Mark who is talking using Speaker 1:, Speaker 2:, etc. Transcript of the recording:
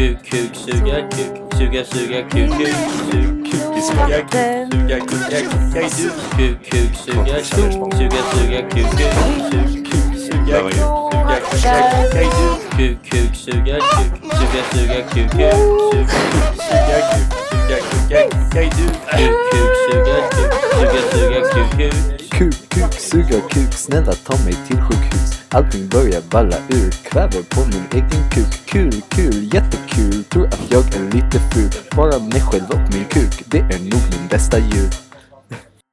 Speaker 1: kuk, kuk, suga, kuk, suga, suga, kuk, kuk, sug, kuk, suga, kuk, suga, kuka, kuka. Kuk, kuk, suga, kuk, suga, suga, kuk, kuk, sug, kuk, suga, kuk, suga. Kuk, kuk, suga, kuk, suga, suga, kuk, kuk, sug, kuk, suga, kuk, suga, kuka. Kuk, kuk, suga, kuk, suga, suga, kuk, kuk.
Speaker 2: Kuk, kuk, suga kuk, snälla ta mig till sjukhus. Allting börjar balla ur, kväver på min egen kuk. Kul, kul, jättekul, jag är lite ful. Bara mig själv och min kuk, det är nog min bästa djur.